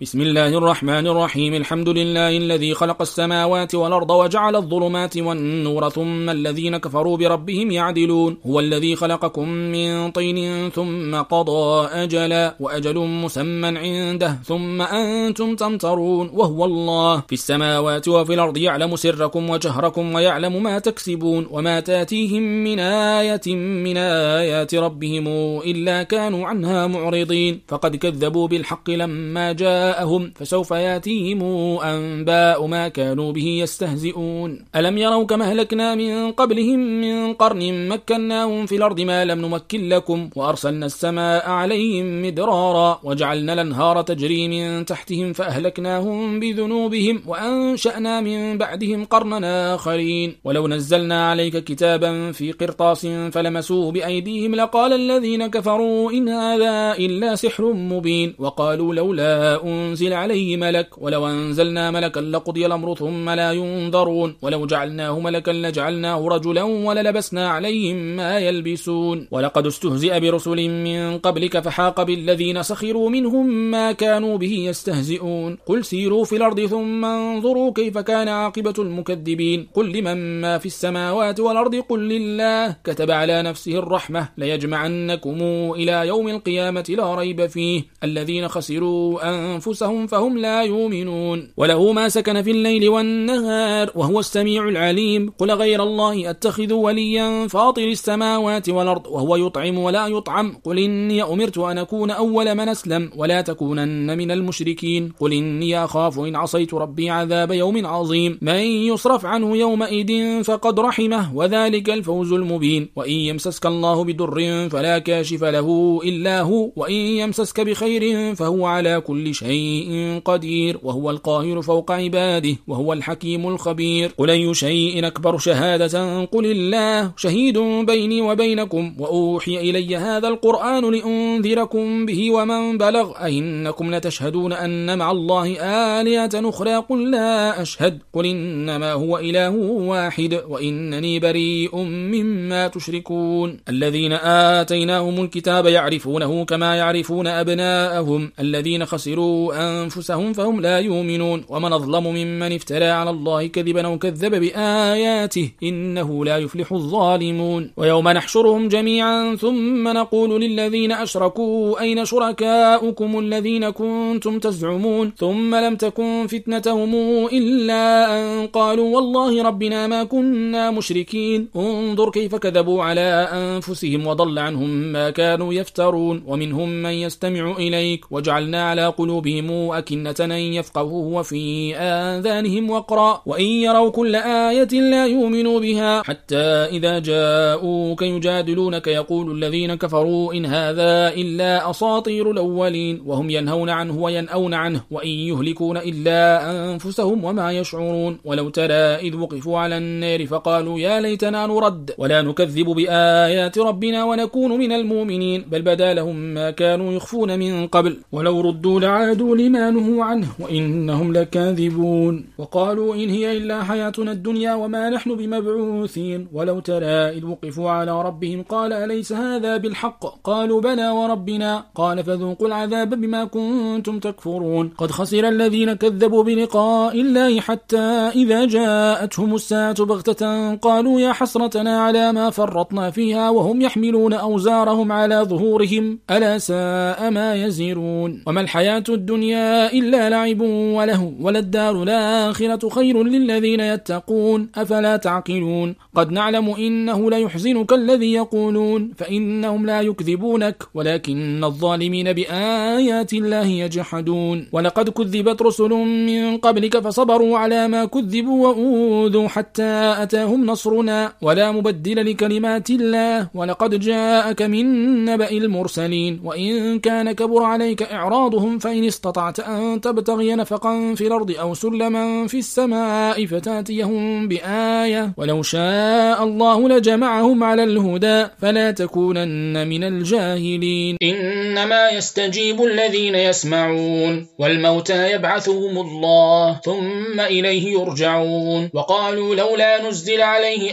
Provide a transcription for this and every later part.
بسم الله الرحمن الرحيم. الحمد لله الذي خلق السماوات والأرض وجعل الظلمات والنور ثم الذين كفروا بربهم يعدلون. هو الذي خلقكم من طين ثم قضى أجلا وأجل مسمى عنده ثم أنتم تمترون. وهو الله. في السماوات وفي الأرض يعلم سركم وجهركم ويعلم ما تكسبون. وما تأتيهم من آية من آيات ربهم إلا كانوا عنها معرضين. فقد كذبوا بالحق لما جاء جاءهم فسوف ياتيهم أنباء ما كانوا به يستهزئون ألم يروا كما أهلكنا من قبلهم من قرن مكناهم في الأرض ما لم نمكن لكم وأرسلنا السماء عليهم مدرارا وجعلنا الأنهار تجري من تحتهم فأهلكناهم بذنوبهم وأنشأنا من بعدهم قرنا آخرين ولو نزلنا عليك كتابا في قرطاس فلمسوه بأيديهم لقال الذين كفروا إن هذا إلا سحر مبين وقالوا لولا أنزل عليه ملك ولو أنزلنا ملكا لقضي الأمر ثم لا ينظرون ولو جعلناه ملكا لجعلناه رجلا وللبسنا عليهم ما يلبسون. ولقد استهزئ برسل من قبلك فحاق بالذين سخروا منهم ما كانوا به يستهزئون. قل سيروا في الأرض ثم انظروا كيف كان عاقبة المكذبين. قل لمن ما في السماوات والأرض؟ قل لله. كتب على نفسه الرحمة. ليجمعنكم إلى يوم القيامة لا ريب فيه. الذين خسروا أنفسهم أنفسهم فهم لا يؤمنون. وله ما سكن في الليل والنهار وهو السميع العليم. قل غير الله أتخذ وليا فاطر السماوات والأرض وهو يطعم ولا يطعم. قل إني أمرت أن أكون أول من أسلم ولا تكونن من المشركين. قل إني أخاف إن عصيت ربي عذاب يوم عظيم. من يصرف عنه يومئذ فقد رحمه وذلك الفوز المبين. وإن يمسسك الله بدر فلا كاشف له إلا هو. وإن يمسسك بخير فهو على كل شيء شيء قدير وهو القاهر فوق عباده وهو الحكيم الخبير. قل أي شيء أكبر شهادة؟ قل الله شهيد بيني وبينكم وأوحي إلي هذا القرآن لأنذركم به ومن بلغ. أئنكم لتشهدون أن مع الله آلية أخرى؟ قل لا أشهد. قل إنما هو إله واحد وإنني بريء مما تشركون. الذين آتيناهم الكتاب يعرفونه كما يعرفون أبناءهم. الذين خسروا أنفسهم فهم لا يؤمنون. ومن أظلم ممن افترى على الله كذبا أو كذب بآياته إنه لا يفلح الظالمون. ويوم نحشرهم جميعا ثم نقول للذين أشركوا أين شركاؤكم الذين كنتم تزعمون؟ ثم لم تكن فتنتهم إلا أن قالوا والله ربنا ما كنا مشركين. انظر كيف كذبوا على أنفسهم وضل عنهم ما كانوا يفترون. ومنهم من يستمع إليك. وجعلنا على قلوب قلوبهم أكنة أن يفقهوه وفي آذانهم وقرا وإن يروا كل آية لا يؤمنوا بها. حتى إذا جاءوك يجادلونك يقول الذين كفروا إن هذا إلا أساطير الأولين وهم ينهون عنه وينأون عنه وإن يهلكون إلا أنفسهم وما يشعرون. ولو ترى إذ وقفوا على النار فقالوا يا ليتنا نرد. ولا نكذب بآيات ربنا ونكون من المؤمنين بل بدا لهم ما كانوا يخفون من قبل. ولو ردوا لعادوا وعادوا لما نهوا عنه وإنهم لكاذبون. وقالوا إن هي إلا حياتنا الدنيا وما نحن بمبعوثين. ولو ترى إذ وقفوا على ربهم قال أليس هذا بالحق؟ قالوا بلى وربنا. قال فذوقوا العذاب بما كنتم تكفرون. قد خسر الذين كذبوا بلقاء الله حتى إذا جاءتهم الساعة بغتة قالوا يا حسرتنا على ما فرطنا فيها وهم يحملون أوزارهم على ظهورهم. ألا ساء ما يزرون وما الحياة الدنيا إلا لعب وله وللدار الآخرة خير للذين يتقون. أفلا تعقلون؟ قد نعلم إنه ليحزنك الذي يقولون فإنهم لا يكذبونك ولكن الظالمين بآيات الله يجحدون. ولقد كذبت رسل من قبلك فصبروا على ما كذبوا وأوذوا حتى أتاهم نصرنا. ولا مبدل لكلمات الله ولقد جاءك من نبأ المرسلين. وإن كان كبر عليك إعراضهم فإن استطعت أن تبتغي نفقا في الأرض أو سلما في السماء فتاتيهم بآية. ولو شاء الله لجمعهم على الهدى فلا تكونن من الجاهلين. إنما يستجيب الذين يسمعون والموتى يبعثهم الله ثم إليه يرجعون. وقالوا لولا نزل عليه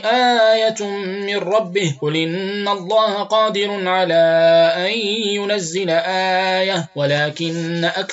آية من ربه قل إن الله قادر على أن ينزل آية ولكن أكثر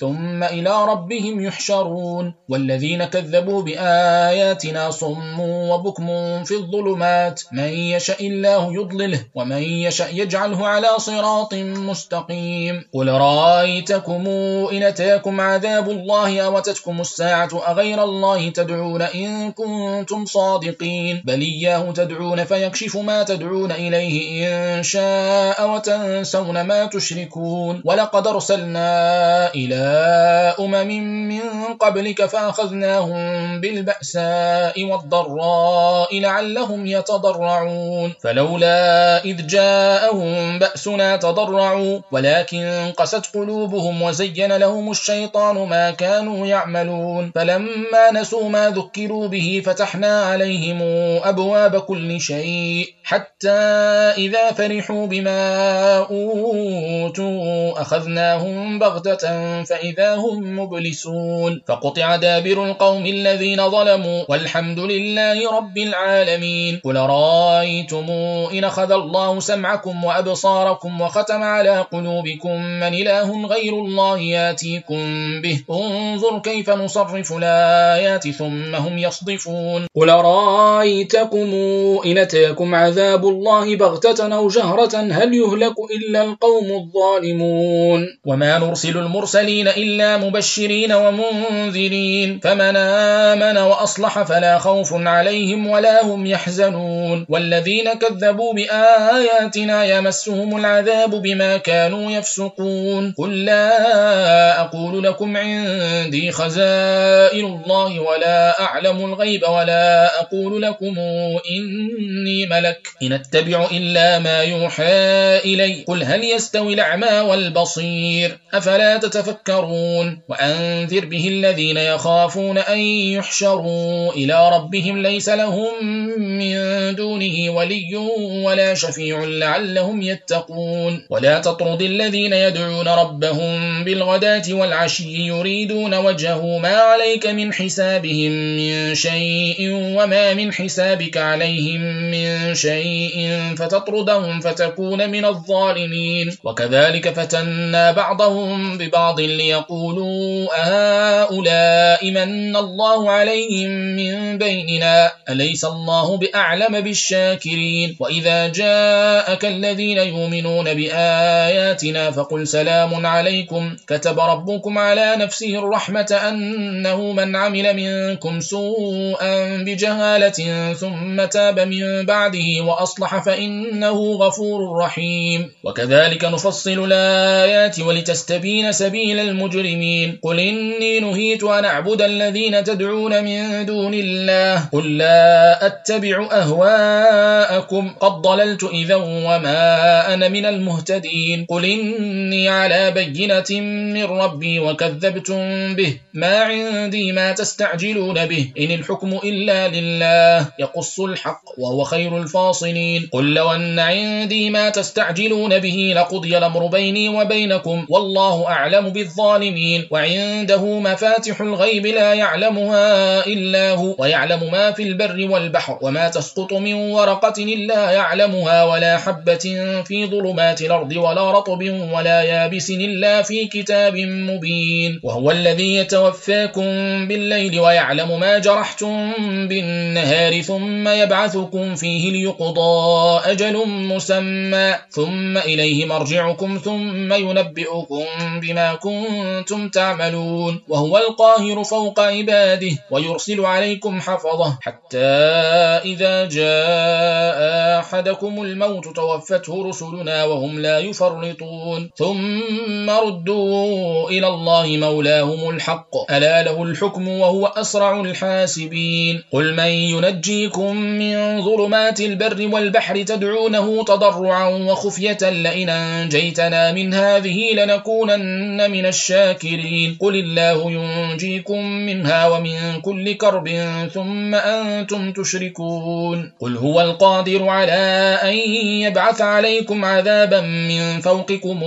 ثم إلى ربهم يحشرون والذين كذبوا بآياتنا صم وبكم في الظلمات من يشاء الله يضلله ومن يشاء يجعله على صراط مستقيم قل رأيتكم إن أتاكم عذاب الله أو الساعة أغير الله تدعون إن كنتم صادقين بل إياه تدعون فيكشف ما تدعون إليه إن شاء وتنسون ما تشركون ولقد أرسلنا إلى أمم من قبلك فأخذناهم بالبأساء والضراء لعلهم يتضرعون. فلولا إذ جاءهم بأسنا تضرعوا ولكن قست قلوبهم وزين لهم الشيطان ما كانوا يعملون. فلما نسوا ما ذكروا به فتحنا عليهم أبواب كل شيء حتى إذا فرحوا بما أوتوا أخذناهم بغتة فإذا هم مبلسون. فقطع دابر القوم الذين ظلموا. والحمد لله رب العالمين. قل رأيتم إن أخذ الله سمعكم وأبصاركم وختم على قلوبكم من إله غير الله ياتيكم به. انظر كيف نصرف الآيات ثم هم يصدفون. قل رأيتكم إن أتاكم عذاب الله بغتة أو جهرة هل يهلك إلا القوم الظالمون. وما نرسل المرسلين إلا مبشرين ومنذرين. فمن آمن وأصلح فلا خوف عليهم ولا هم يحزنون. والذين كذبوا بآياتنا يمسهم العذاب بما كانوا يفسقون. قل لا أقول لكم عندي خزائن الله ولا أعلم الغيب ولا أقول لكم إني ملك. إن أتبع إلا ما يوحى إلي. قل هل يستوي الأعمى والبصير؟ أفلا تتفكرون؟ يذكرون وأنذر به الذين يخافون أن يحشروا. إلى ربهم ليس لهم من دونه ولي ولا شفيع لعلهم يتقون. ولا تطرد الذين يدعون ربهم بالغداة والعشي يريدون وجهه. ما عليك من حسابهم من شيء وما من حسابك عليهم من شيء فتطردهم فتكون من الظالمين. وكذلك فتنا بعضهم ببعض ليقولوا أهؤلاء من الله عليهم من بيننا؟ أليس الله بأعلم بالشاكرين؟ وإذا جاءك الذين يؤمنون بآياتنا فقل سلام عليكم. كتب ربكم على نفسه الرحمة أنه من عمل منكم سوءا بجهالة ثم تاب من بعده وأصلح فإنه غفور رحيم. وكذلك نفصل الآيات ولتستبين سبيل المجرمين. قل إني نهيت أن أعبد الذين تدعون من دون الله. قل لا أتبع أهواءكم. قد ضللت إذا وما أنا من المهتدين. قل إني على بينة من ربي وكذبتم به. ما عندي ما تستعجلون به. إن الحكم إلا لله. يقص الحق وهو خير الفاصلين. قل لو أن عندي ما تستعجلون به لقضي الأمر بيني وبينكم. والله أعلم بالظالمين وعنده مفاتح الغيب لا يعلمها إلا هو ويعلم ما في البر والبحر وما تسقط من ورقة إلا يعلمها ولا حبة في ظلمات الأرض ولا رطب ولا يابس إلا في كتاب مبين. وهو الذي يتوفاكم بالليل ويعلم ما جرحتم بالنهار ثم يبعثكم فيه ليقضى أجل مسمى. ثم إليه مرجعكم ثم ينبئكم بما كنتم تعملون وهو القاهر فوق عباده ويرسل عليكم حفظه حتى إذا جاء أحدكم الموت توفته رسلنا وهم لا يفرطون ثم ردوا إلى الله مولاهم الحق ألا له الحكم وهو أسرع الحاسبين قل من ينجيكم من ظلمات البر والبحر تدعونه تضرعا وخفية لئن أنجيتنا من هذه لنكونن من الشاكرين. قل الله ينجيكم منها ومن كل كرب ثم أنتم تشركون. قل هو القادر على أن يبعث عليكم عذابا من فوقكم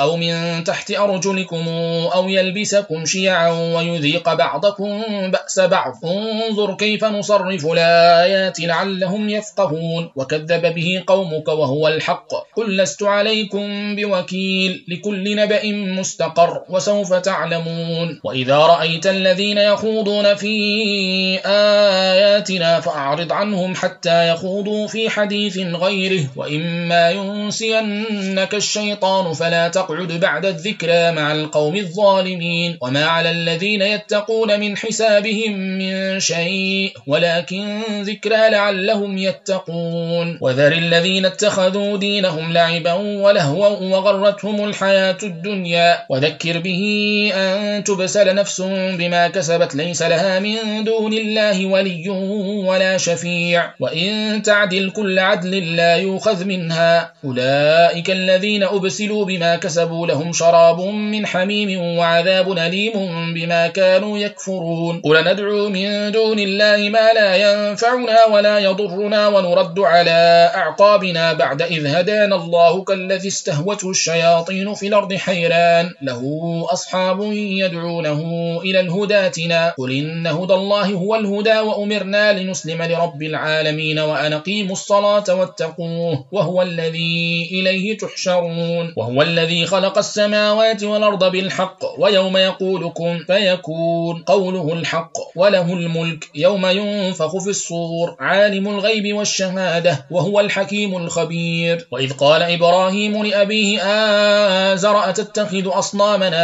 أو من تحت أرجلكم أو يلبسكم شيعا ويذيق بعضكم بأس بعض. انظر كيف نصرف الآيات لعلهم يفقهون. وكذب به قومك وهو الحق. قل لست عليكم بوكيل لكل نبأ مستقر. وسوف تعلمون. وإذا رأيت الذين يخوضون في آياتنا فأعرض عنهم حتى يخوضوا في حديث غيره. وإما ينسينك الشيطان فلا تقعد بعد الذكرى مع القوم الظالمين. وما على الذين يتقون من حسابهم من شيء ولكن ذكرى لعلهم يتقون. وذر الذين اتخذوا دينهم لعبا ولهوا وغرتهم الحياة الدنيا. وذكر به أن تبسل نفس بما كسبت ليس لها من دون الله ولي ولا شفيع. وإن تعدل كل عدل لا يوخذ منها. أولئك الذين أبسلوا بما كسبوا لهم شراب من حميم وعذاب أليم بما كانوا يكفرون. قل ندعو من دون الله ما لا ينفعنا ولا يضرنا ونرد على أعقابنا بعد إذ هدانا الله كالذي استهوته الشياطين في الأرض حيران. له أصحاب يدعونه إلى الهداتنا قل إن هدى الله هو الهدى وأمرنا لنسلم لرب العالمين وأن أقيموا الصلاة واتقوه وهو الذي إليه تحشرون. وهو الذي خلق السماوات والأرض بالحق ويوم يقول كن فيكون قوله الحق وله الملك يوم ينفخ في الصور عالم الغيب والشهادة وهو الحكيم الخبير. وإذ قال إبراهيم لأبيه آزر أتتخذ أصنامنا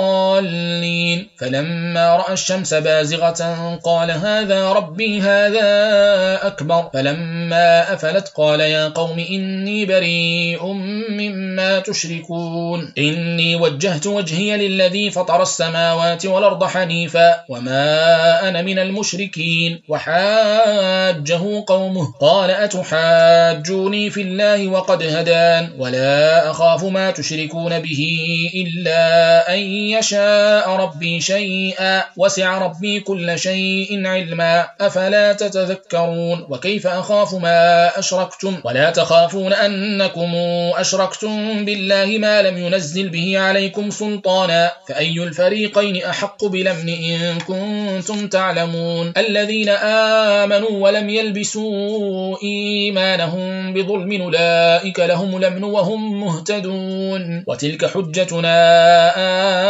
فلما رأى الشمس بازغة قال هذا ربي هذا أكبر. فلما أفلت قال يا قوم إني بريء مما تشركون. إني وجهت وجهي للذي فطر السماوات والأرض حنيفا وما أنا من المشركين. وحاجه قومه. قال أتحاجوني في الله وقد هدان. ولا أخاف ما تشركون به إلا أن يشاء ربي شيئا وسع ربي كل شيء علما. أفلا تتذكرون؟ وكيف أخاف ما أشركتم؟ ولا تخافون أنكم أشركتم بالله ما لم ينزل به عليكم سلطانا. فأي الفريقين أحق بلمن إن كنتم تعلمون؟ الذين آمنوا ولم يلبسوا إيمانهم بظلم أولئك لهم الأمن وهم مهتدون. وتلك حجتنا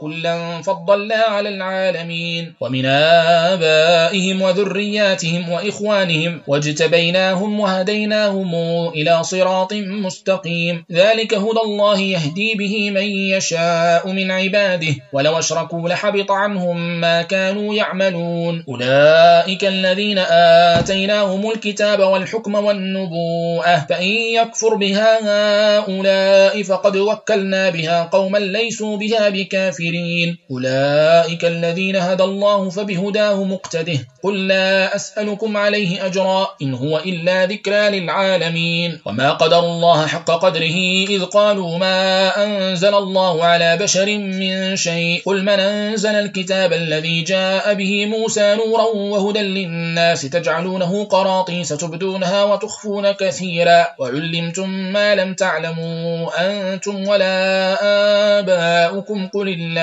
وكلا فضلنا على العالمين. ومن آبائهم وذرياتهم وإخوانهم واجتبيناهم وهديناهم إلى صراط مستقيم. ذلك هدى الله يهدي به من يشاء من عباده. ولو أشركوا لحبط عنهم ما كانوا يعملون. أولئك الذين آتيناهم الكتاب والحكم والنبوءة. فإن يكفر بها هؤلاء فقد وكلنا بها قوما ليسوا بها بكافرين. أولئك الذين هدى الله فبهداه مقتده. قل لا أسألكم عليه أجرا إن هو إلا ذكرى للعالمين. وما قدر الله حق قدره إذ قالوا ما أنزل الله على بشر من شيء. قل من أنزل الكتاب الذي جاء به موسى نورا وهدى للناس تجعلونه قراطيس تبدونها وتخفون كثيرا. وعلمتم ما لم تعلموا أنتم ولا آباؤكم. قل الله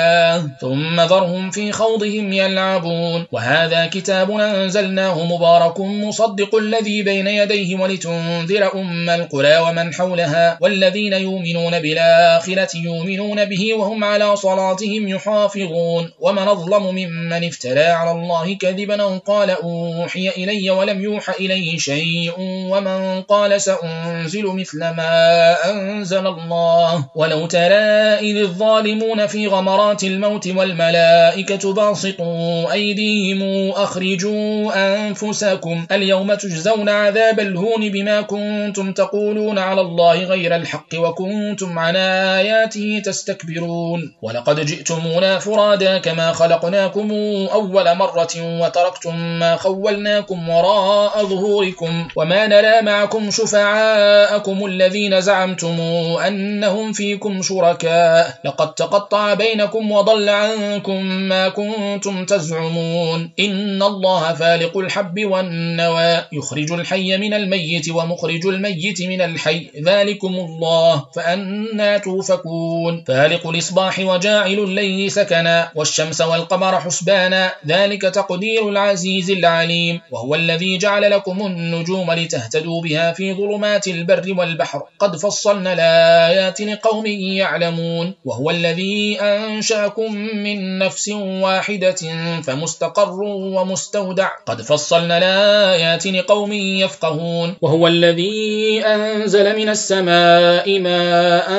ثم ذرهم في خوضهم يلعبون. وهذا كتاب أنزلناه مبارك مصدق الذي بين يديه ولتنذر أم القرى ومن حولها. والذين يؤمنون بالآخرة يؤمنون به وهم على صلاتهم يحافظون. ومن أظلم ممن افترى على الله كذبا قال أوحي إلي ولم يوحى إليه شيء. ومن قال سأنزل مثل ما أنزل الله. ولو ترى إذ الظالمون في غمرات الموت والملائكة باسطوا أيديهم أخرجوا أنفسكم اليوم تجزون عذاب الهون بما كنتم تقولون على الله غير الحق وكنتم عن آياته تستكبرون ولقد جئتمونا فرادا كما خلقناكم أول مرة وتركتم ما خولناكم وراء ظهوركم وما نرى معكم شفعاءكم الذين زعمتم أنهم فيكم شركاء لقد تقطع بينكم وضل عنكم ما كنتم تزعمون إن الله فالق الحب والنوى يخرج الحي من الميت ومخرج الميت من الحي ذلكم الله فأنا توفكون فالق الإصباح وجاعل الليل سكنا والشمس والقمر حسبانا ذلك تقدير العزيز العليم. وهو الذي جعل لكم النجوم لتهتدوا بها في ظلمات البر والبحر قد فصلنا الآيات لقوم يعلمون. وهو الذي أنشأكم من نفس واحدة فمستقر ومستودع. قد فصلنا الآيات لقوم يفقهون. وهو الذي أنزل من السماء ماء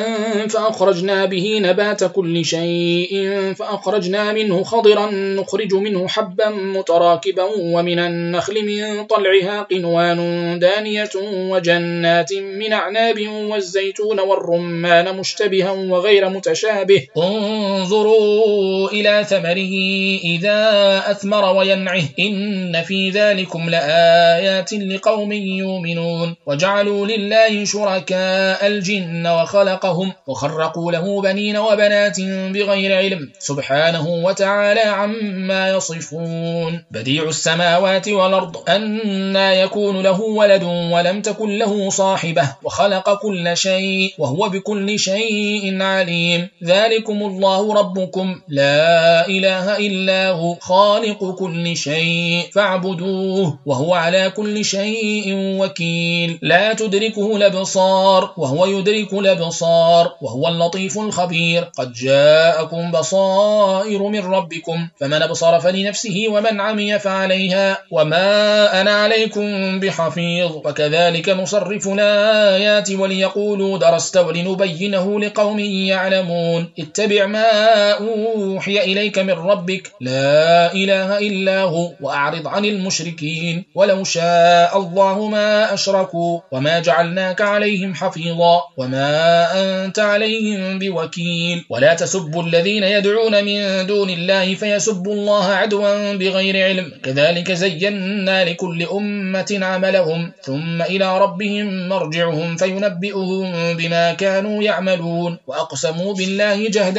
فأخرجنا به نبات كل شيء فأخرجنا منه خضرا نخرج منه حبا متراكبا ومن النخل من طلعها قنوان دانية وجنات من أعناب والزيتون والرمان مشتبها وغير متشابه. انظروا إلى ثمره إذا أثمر وينعه إن في ذلكم لآيات لقوم يؤمنون وجعلوا لله شركاء الجن وخلقهم وخرقوا له بنين وبنات بغير علم سبحانه وتعالى عما يصفون بديع السماوات والأرض أنا يكون له ولد ولم تكن له صاحبة وخلق كل شيء وهو بكل شيء عليم ذلكم الله ربكم لا إله إلا هو خالق كل شيء فاعبدوه وهو على كل شيء وكيل. لا تدركه الأبصار وهو يدرك الأبصار وهو اللطيف الخبير. قد جاءكم بصائر من ربكم فمن أبصر فلنفسه ومن عمي فعليها وما أنا عليكم بحفيظ. وكذلك نصرف الآيات وليقولوا درست ولنبينه لقوم يعلمون. اتبع ما أوحي إليك من ربك. لا إله إلا هو وأعرض عن المشركين. ولو شاء الله ما أشركوا وما جعلناك عليهم حفيظا وما أنت عليهم بوكيل. ولا تسبوا الذين يدعون من دون الله فيسبوا الله عدوا بغير علم. كذلك زينا لكل أمة عملهم ثم إلى ربهم مرجعهم فينبئهم بما كانوا يعملون. وأقسموا بالله جهد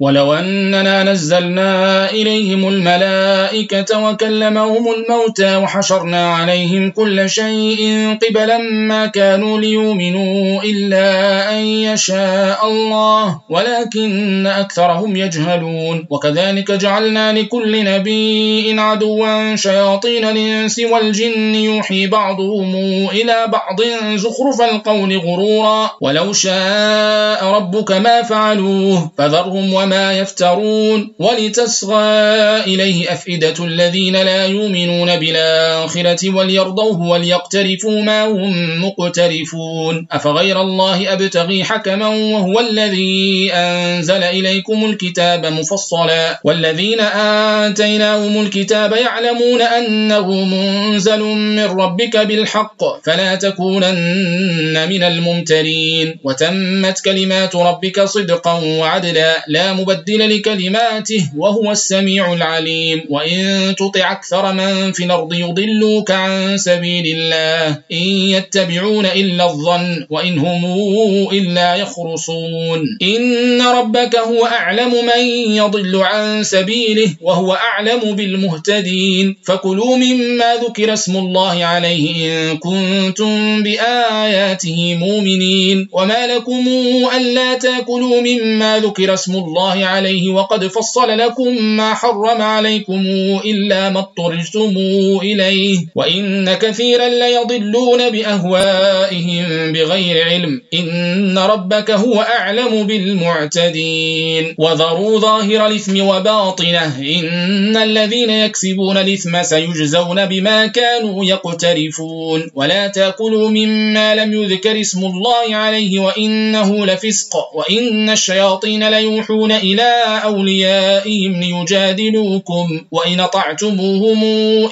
ولو أننا نزلنا إليهم الملائكة وكلمهم الموتى وحشرنا عليهم كل شيء قبلا ما كانوا ليؤمنوا إلا أن يشاء الله ولكن أكثرهم يجهلون. وكذلك جعلنا لكل نبي عدوا شياطين الإنس والجن يوحي بعضهم إلى بعض زخرف القول غرورا. ولو شاء ربك ما فعلوه فذرهم وما يفترون ولتصغى إليه أفئدة الذين لا يؤمنون بالآخرة وليرضوه وليقترفوا ما هم مقترفون أفغير الله أبتغي حكما وهو الذي أنزل إليكم الكتاب مفصلا والذين آتيناهم الكتاب يعلمون أنه منزل من ربك بالحق فلا تكونن من الممترين وتمت كلمات ربك صدقا وعدلا لا مبدل لكلماته وهو السميع العليم. وإن تطع أكثر من في الأرض يضلوك عن سبيل الله. إن يتبعون إلا الظن وإن هم إلا يخرصون. إن ربك هو أعلم من يضل عن سبيله وهو أعلم بالمهتدين. فكلوا مما ذكر اسم الله عليه إن كنتم بآياته مؤمنين. وما لكم ألا تأكلوا مما ذكر اسم الله عليه وقد فصل لكم ما حرم عليكم إلا ما اضطرجتم إليه وإن كثيرا ليضلون بأهوائهم بغير علم. إن ربك هو أعلم بالمعتدين. وذروا ظاهر الإثم وباطنه. إن الذين يكسبون الإثم سيجزون بما كانوا يقترفون. ولا تأكلوا مما لم يذكر اسم الله عليه وإنه لفسق. وإن الشياطين ليوحون إلى أوليائهم ليجادلوكم وإن طعتموهم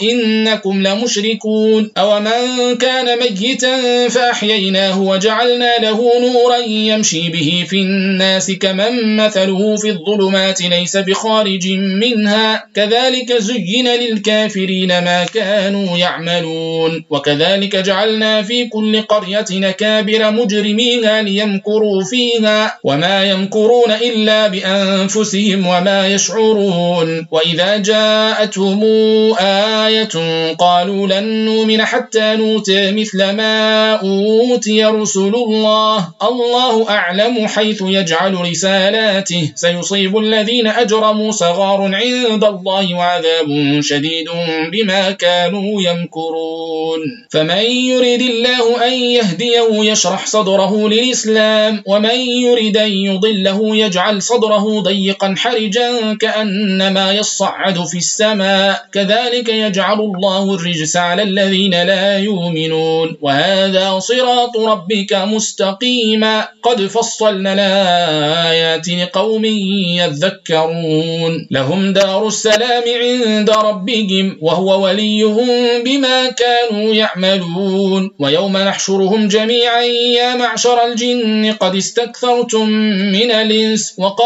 إنكم لمشركون. أو من كان ميتا فأحييناه وجعلنا له نورا يمشي به في الناس كمن مثله في الظلمات ليس بخارج منها. كذلك زين للكافرين ما كانوا يعملون. وكذلك جعلنا في كل قرية نكابر مجرميها ليمكروا فيها وما يمكرون إلا بأنفسهم وما يشعرون. وإذا جاءتهم آية قالوا لن نؤمن حتى نوتي مثل ما أوتي رسل الله. الله أعلم حيث يجعل رسالاته. سيصيب الذين أجرموا صغار عند الله وعذاب شديد بما كانوا يمكرون. فمن يريد الله أن يهديه يشرح صدره للإسلام ومن يريد أن يضله يجعل صدره ضيقا حرجا كأنما يصعد في السماء. كذلك يجعل الله الرجس على الذين لا يؤمنون. وهذا صراط ربك مستقيما. قد فصلنا الآيات لقوم يذكرون. لهم دار السلام عند ربهم وهو وليهم بما كانوا يعملون. ويوم نحشرهم جميعا يا معشر الجن قد استكثرتم من الإنس وقال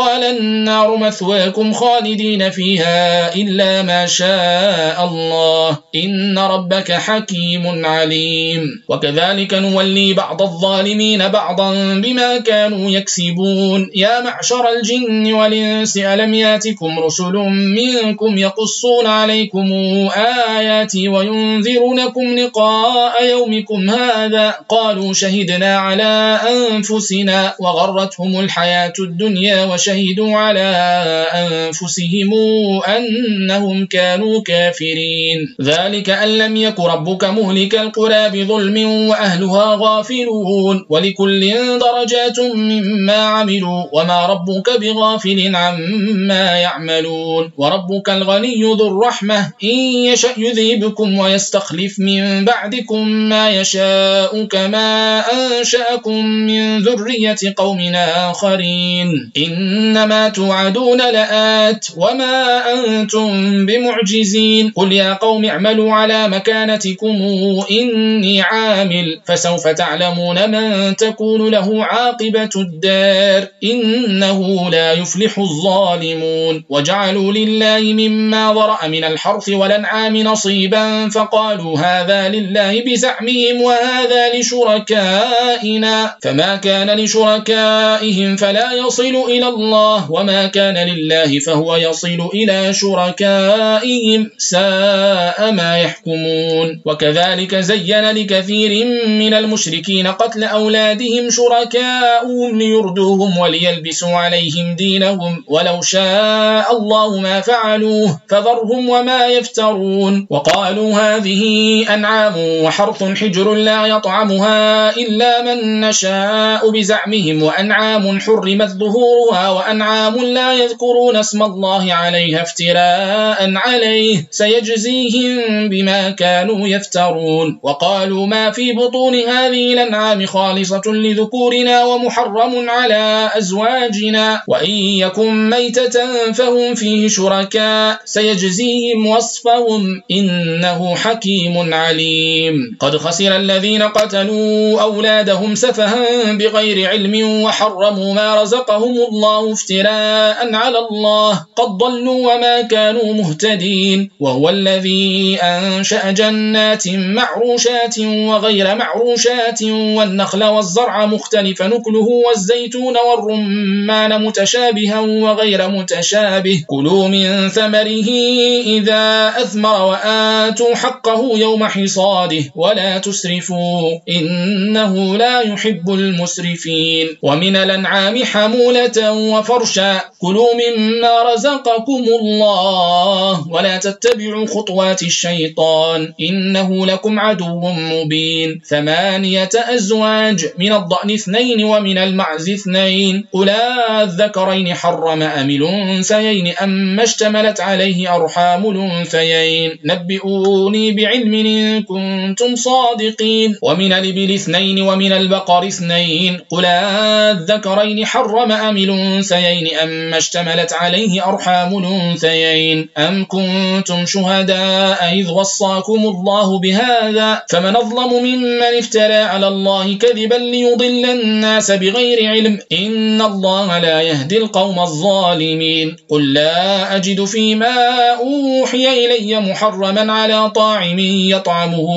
قال النار مثواكم خالدين فيها إلا ما شاء الله. إن ربك حكيم عليم. وكذلك نولي بعض الظالمين بعضا بما كانوا يكسبون. يا معشر الجن والإنس ألم يأتكم رسل منكم يقصون عليكم آياتي وينذرونكم لقاء يومكم هذا؟ قالوا شهدنا على أنفسنا وغرتهم الحياة الدنيا وشهدوا على أنفسهم أنهم كانوا كافرين. ذلك أن لم يك ربك مهلك القرى بظلم وأهلها غافلون. ولكل درجات مما عملوا وما ربك بغافل عما يعملون. وربك الغني ذو الرحمة. إن يشأ يذيبكم ويستخلف من بعدكم ما يشاء كما أنشأكم من ذرية قوم آخرين. إنما توعدون لآت وما أنتم بمعجزين قل يا قوم اعملوا على مكانتكم إني عامل فسوف تعلمون من تكون له عاقبة الدار إنه لا يفلح الظالمون وجعلوا لله مما ضرأ من الحرث والأنعام نصيبا فقالوا هذا لله بزعمهم وهذا لشركائنا فما كان لشركائهم فلا يصل إلى الله وما كان لله فهو يصل إلى شركائهم ساء ما يحكمون. وكذلك زين لكثير من المشركين قتل أولادهم شركاؤهم ليردوهم وليلبسوا عليهم دينهم ولو شاء الله ما فعلوه فذرهم وما يفترون. وقالوا هذه أنعام وحرث حجر لا يطعمها إلا من نشاء بزعمهم وأنعام حرمت ظهورها وأنعام لا يذكرون اسم الله عليها افتراء عليه سيجزيهم بما كانوا يفترون. وقالوا ما في بطون هذه الأنعام خالصة لذكورنا ومحرم على أزواجنا. وإن يكن ميتة فهم فيه شركاء سيجزيهم وصفهم إنه حكيم عليم. قد خسر الذين قتلوا أولادهم سفها بغير علم وحرموا حرموا ما رزقهم الله افتراء على الله قد ضلوا وما كانوا مهتدين. وهو الذي أنشأ جنات معروشات وغير معروشات والنخل والزرع مختلف نكله والزيتون والرمان متشابها وغير متشابه. كلوا من ثمره إذا أثمر وآتوا حقه يوم حصاده ولا تسرفوا إنه لا يحب المسرفين. ومن الأنعام حمولة وفرشا. كلوا مما رزقكم الله ولا تتبعوا خطوات الشيطان إنه لكم عدو مبين. ثمانية أزواج من الضأن اثنين ومن المعز اثنين. قلا الذكرين حرم أم الأنثيين أم اشتملت عليه أرحام الأنثيين. نبئوني بعلم إن كنتم صادقين. ومن الإبل اثنين ومن البقر اثنين. قلا الذكرين حرم أم الأنثيين أم اشتملت عليه أرحام الأنثيين أم كنتم شهداء إذ وصاكم الله بهذا؟ فمن أظلم ممن افترى على الله كذبا ليضل الناس بغير علم إن الله لا يهدي القوم الظالمين. قل لا أجد فيما أوحي إلي محرما على طاعم يطعمه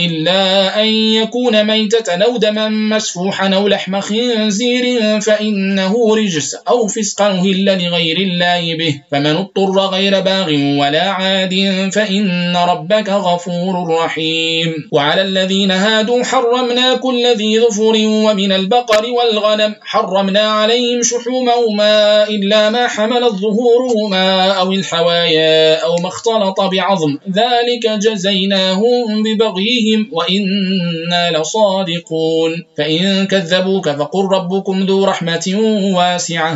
إلا أن يكون ميتة أو دما مسفوحا أو لحم خنزير فإنه رجس. أو فسقا هل لغير الله به فمن اضطر غير باغ ولا عاد فإن ربك غفور رحيم. وعلى الذين هادوا حرمنا كل ذي ظفر ومن البقر والغنم حرمنا عليهم شحومهما إلا ما حملت ظهورهما أو الحوايا أو ما اختلط بعظم. ذلك جزيناهم ببغيهم وإنا لصادقون. فإن كذبوك فقل ربكم ذو رحمة واسعة.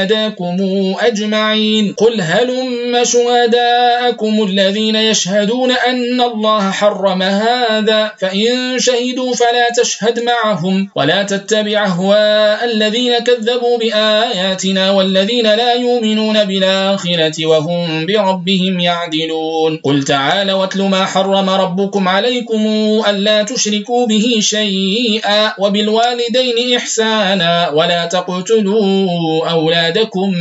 لهداكم أجمعين. قل هلم شهداءكم الذين يشهدون أن الله حرم هذا. فإن شهدوا فلا تشهد معهم ولا تتبع أهواء الذين كذبوا بآياتنا والذين لا يؤمنون بالآخرة وهم بربهم يعدلون. قل تعالى واتل ما حرم ربكم عليكم ألا تشركوا به شيئا وبالوالدين إحسانا ولا تقتلوا أولادكم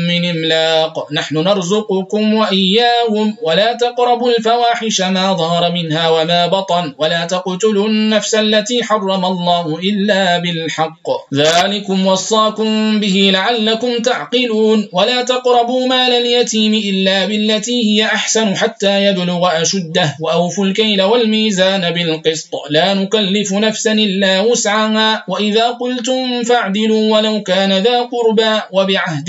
من إملاق. نحن نرزقكم وإياهم ولا تقربوا الفواحش ما ظهر منها وما بطن ولا تقتلوا النفس التي حرم الله إلا بالحق. ذلكم وصاكم به لعلكم تعقلون. ولا تقربوا مال اليتيم إلا بالتي هي أحسن حتى يبلغ أشده. وأوفوا الكيل والميزان بالقسط. لا نكلف نفسا إلا وسعها. وإذا قلتم فاعدلوا ولو كان ذا قربى وبعهد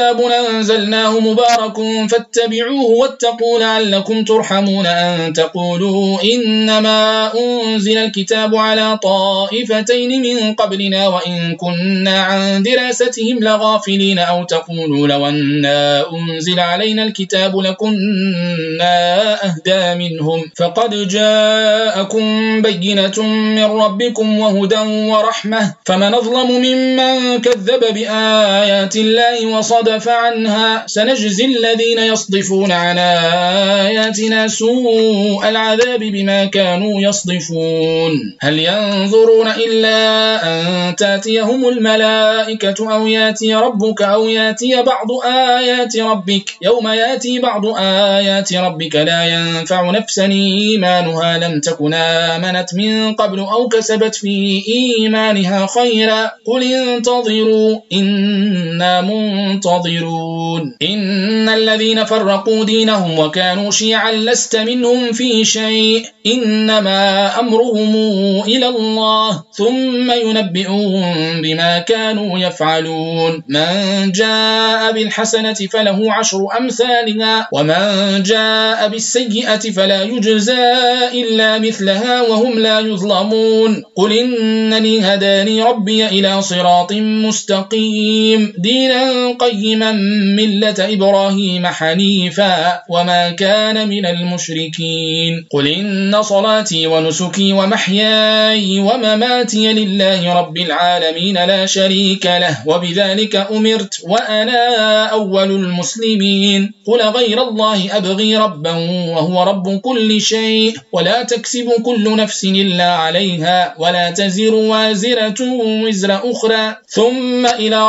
أنزلناه مبارك فاتبعوه واتقوا لعلكم ترحمون أن تقولوا إنما أنزل الكتاب على طائفتين من قبلنا وإن كنا عن دراستهم لغافلين أو تقولوا لو أنا أنزل علينا الكتاب لكنا أهدى منهم فقد جاءكم بينة من ربكم وهدى ورحمة فمن أظلم ممن كذب بآيات الله وصدف عنها. سنجزي الذين يصدفون عن آياتنا سوء العذاب بما كانوا يصدفون. هل ينظرون إلا أن تأتيهم الملائكة أو يأتي ربك أو يأتي بعض آيات ربك؟ يوم يأتي بعض آيات ربك لا ينفع نفسا إيمانها. لم تكن آمنت من قبل أو كسبت في إيمانها خيرا. قل انتظروا. إن إنا منتظرون. إن الذين فرقوا دينهم وكانوا شيعا لست منهم في شيء. إنما أمرهم إلى الله. ثم ينبئهم بما كانوا يفعلون. من جاء بالحسنة فله عشر أمثالها. ومن جاء بالسيئة فلا يجزى إلا مثلها وهم لا يظلمون. قل إنني هداني ربي إلى صراط مستقيم. دينا قيما ملة إبراهيم حنيفا وما كان من المشركين قل إن صلاتي ونسكي ومحياي ومماتي لله رب العالمين لا شريك له وبذلك أمرت وأنا أول المسلمين قل غير الله أبغي ربا وهو رب كل شيء ولا تكسب كل نفس إلا عليها ولا تزر وازرة وزر أخرى ثم إلى